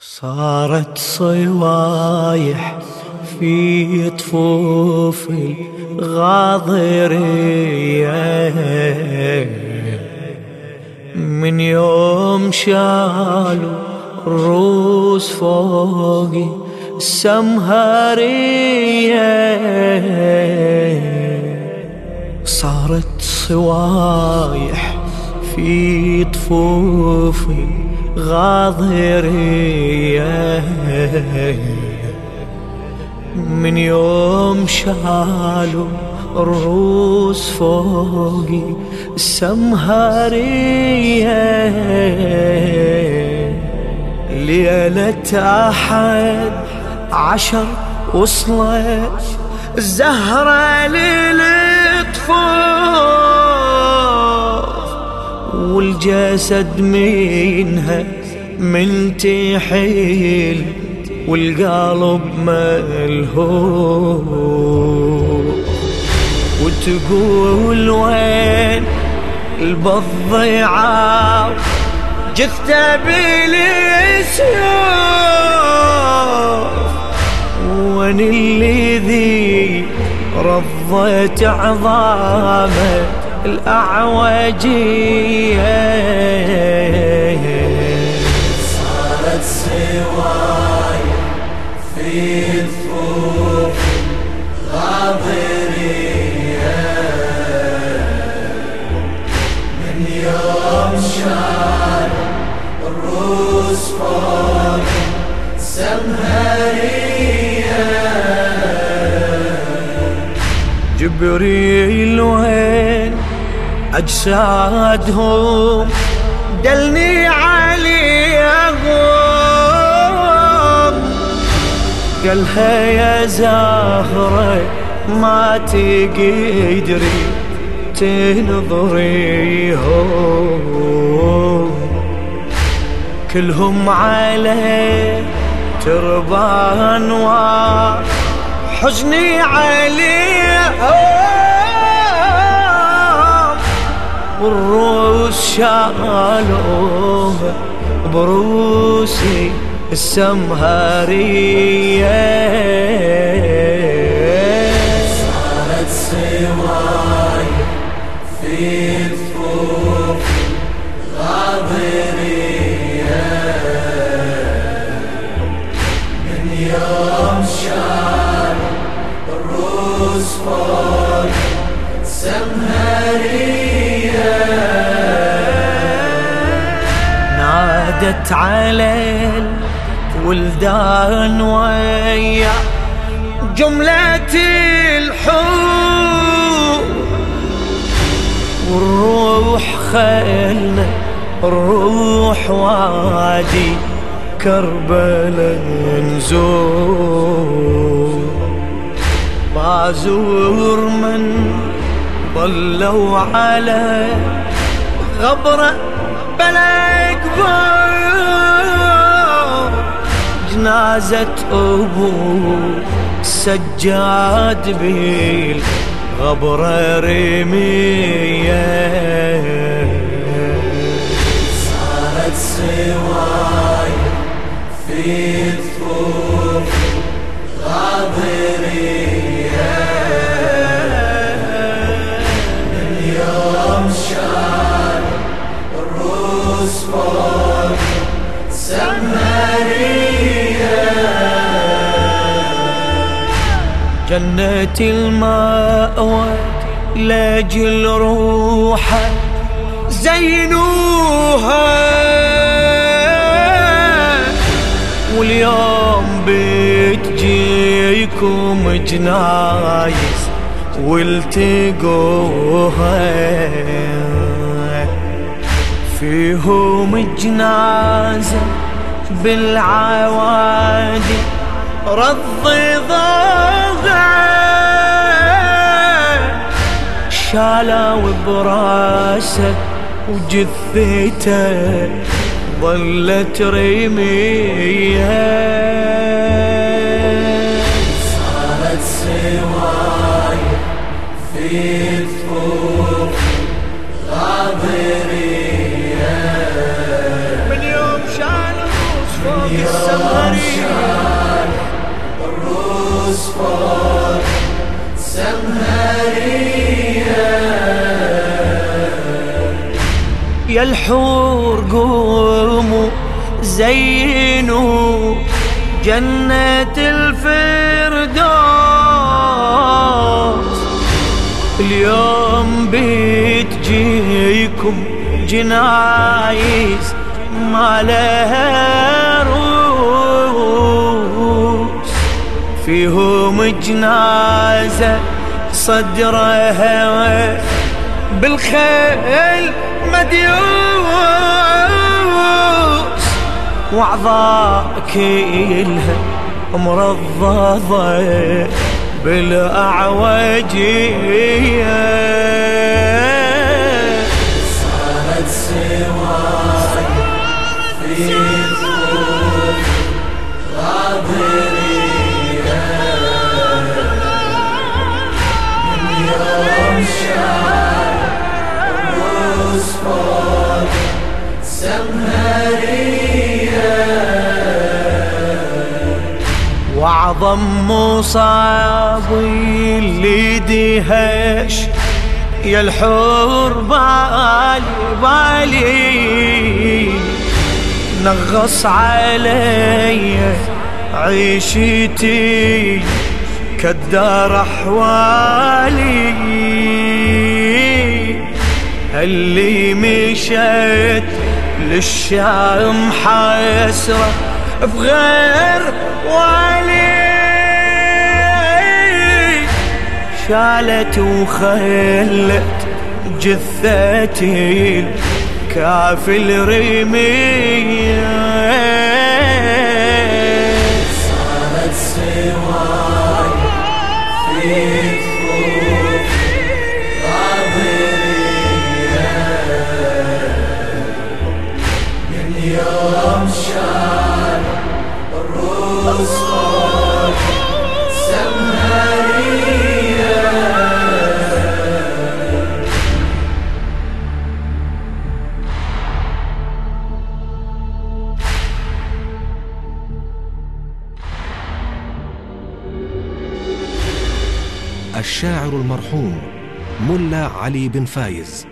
صارت صوايح في طفوف الغاضرية. من يوم شالوا الروس فوقي السمهرية. صارت صوايح في طفوفي غاضرية. من يوم شالوا الروس فوقي السمهرية. ليلة أحد عشر وصلت الزهرة للطفوف والجسد منها من تحيل والقلب ملهوف وتقول وين البضيعة؟ جثة بالسيوف وين اللي ذي رضيت عظامه؟ الأعوجية صارت سواي في ثوب غاضرية من يوم شال الروس فوق سمهرية جبريل وين أجسادهم دلني عليهم. قالها يا زهرة ما تقدري تنظريهم. كلهم عليه تربان وحزني عليهم. والروس شالوه بروسي السمهرية. نادت على الولدان ويا جملة الحب. والروح خلنا الروح وادي كربلاء نزور بازور من ضلوا على غبرة بلا كبار جنازة أبو سجاد بيل غبرة رمية. صارت سواي في ثوب غاضرية من يوم شال جنة المأوى لاجل روحه زينوها. واليوم بتجيكم جنايز والتقوها. فيهم جنازة بالعوادي رض ضاغع شالوا براسه وجثيته ظلت رمية. صارت سواي في ثوب غاضرية سمهرية يا الحور قوموا زينوا جنة الفردوس. اليوم بتجيكم جنايز ما لها فيهم جنازة صدرها بالخيل مديوس. وعضاء كلها مرضضة بالأعوجية. واعظم مصابي اللي دهش يا الحور بالي بالي نغص علي عيشتي كدار أحوالي. اللي مشيت للشام حسرة بغير والي. شالت وخلت جثتي الكافل رمية صارت سواي الشاعر المرحوم ملا علي بن فايز.